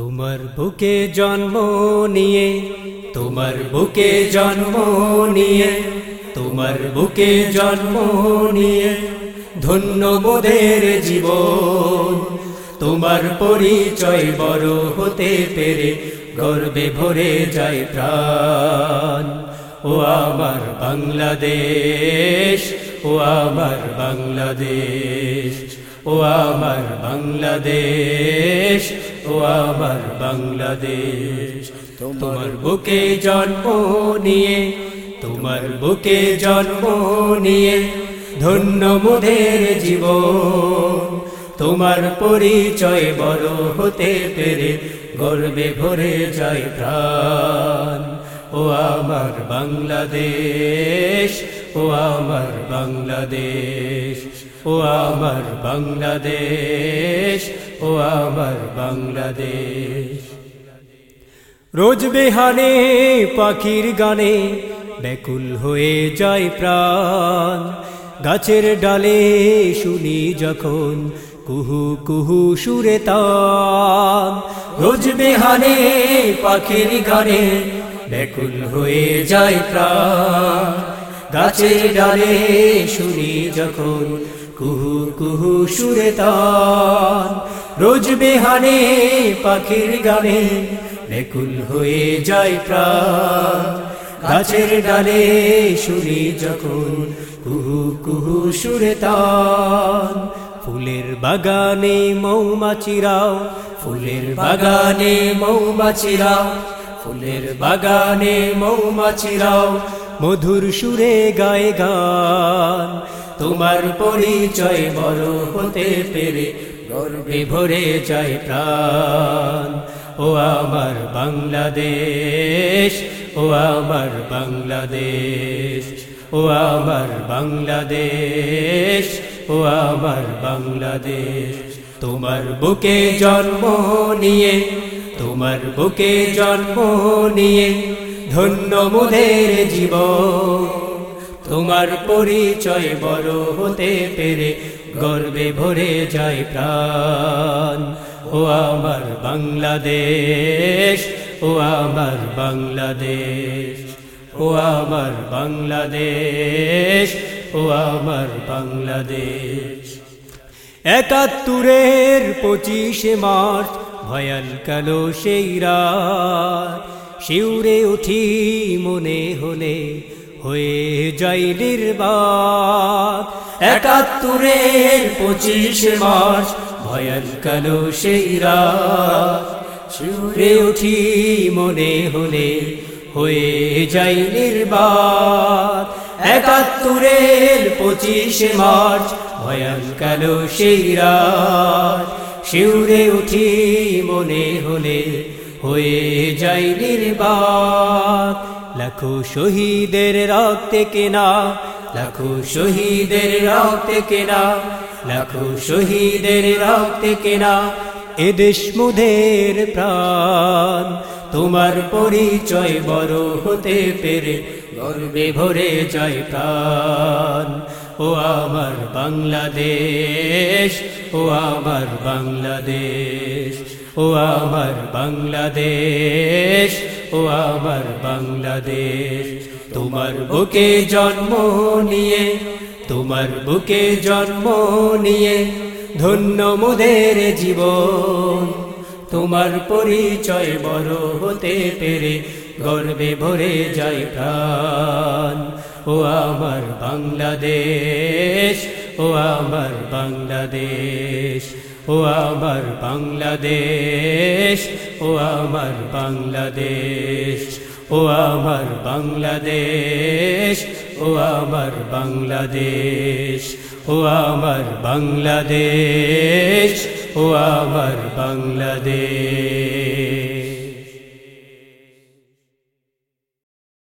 তোমার বুকে জন্ম নিয়ে, তোমার বুকে জন্ম নিয়ে, তোমার বুকে জন্ম নিয়ে ধন্য বোধের জীবন। তোমার পরিচয় বড় হতে পেরে গর্বে ভরে যায় প্রাণ। ও আমার বাংলাদেশ ও আমার বাংলাদেশ, ও আমার বাংলাদেশ, ও আমার বাংলাদেশ। তোমার বুকে জন্ম নিয়ে, তোমার বুকে জন্ম নিয়ে ধন্য মোদের জীবন। তোমার পরিচয় বড় হতে পেরে গর্বে ভরে যায় প্রাণ। ও আমার বাংলাদেশ ও আমার বাংলাদেশ, ও আমার বাংলাদেশ, ও আমার বাংলাদেশ। রোজ বেহানে পাখির গানে ব্যাকুল হয়ে যায় প্রাণ। গাছের ডালে শুনি যখন কুহু কুহু সুরে তান। রোজ বেহানে পাখির গানে ব্যাকুল হয়ে যায় প্রাণ। গাছের ডালে শুনি যখন কুহু কুহু সুরে তান। রোজ বেহানে পাখির গানে ব্যাকুল হয়ে যায় প্রাণ। গাছের ডালে শুনি যখন কুহু কুহু সুরে তান। ফুলের বাগানে মৌমাছিরাও ফুলের বাগানে মৌমাছিরাও ফুলের বাগানে মৌমাছিরাও মধুর সুরে গায়ে গান। তোমার পরিচয় বড় হতে পেরে গর্বে ভরে যায় প্রাণ। ও আমার বাংলাদেশ, ও আমার বাংলাদেশ, ও আমার বাংলাদেশ, ও আমার বাংলাদেশ। তোমার বুকে জন্ম নিয়ে, তোমার বুকে জন্ম নিয়ে ধন্য মোদের জীবন। তোমার পরিচয় বড় হতে পেরে গর্বে ভরে যায় প্রাণ। ও আমার বাংলাদেশ, ও আমার বাংলাদেশ, ও আমার বাংলাদেশ, ও আমার বাংলাদেশ। একাত্তরের পঁচিশে মার্চ, ভয়াল কালো সেই রাত। শিউরে উঠি মনে হলে, হয়ে যাই নির্বাক। একাত্তরের পঁচিশে মার্চ ভয়াল কালো সেই রাত। শিউরে উঠি মনে হলে, হয়ে যাই নির্বাক। একাত্তরের পঁচিশে মার্চ ভয়াল কালো সেই রাত। শিউরে উঠি মনে হলে হয়ে যাই নির্বাক। লাখো শহীদের রক্তে কেনা, লাখো শহীদের রক্তে কেনা, লাখো শহীদের রক্তে কেনা এদেশ মুদের প্রাণ। তোমার পরিচয় বড় হতে পেরে গর্বে ভরে যায় প্রাণ। ও আমার বাংলাদেশ, ও আমার বাংলাদেশ, ও আমার বাংলাদেশ, ও আমার বাংলাদেশ। তোমার বুকে জন্ম নিয়ে, তোমার বুকে জন্ম নিয়ে ধন্য মোদের জীবন। তোমার পরিচয় বড় হতে পেরে গর্বে ভরে যায় প্রাণ। ও আমার বাংলাদেশ, ও আমার বাংলাদেশ, ও আমার বাংলাদেশ, ও আমার বাংলাদেশ, ও আমার বাংলাদেশ, ও আমার বাংলাদেশ, ও আমার বাংলাদেশ, ও আমার বাংলাদেশ।